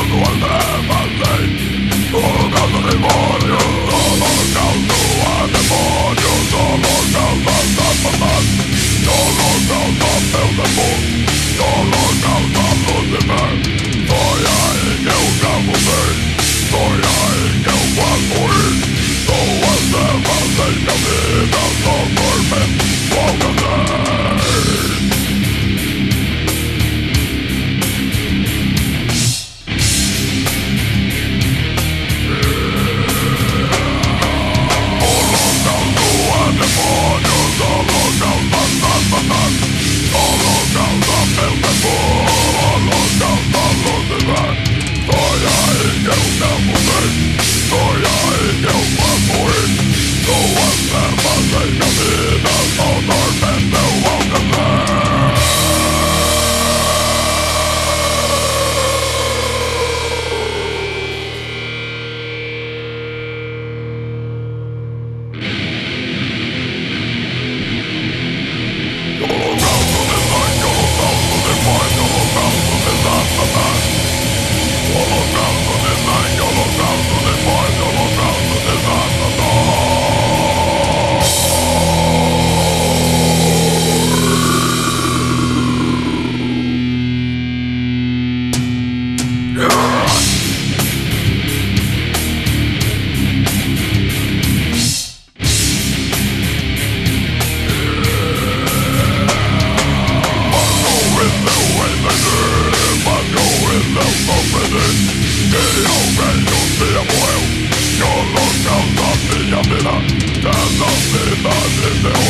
down the wonder. Damn, I'm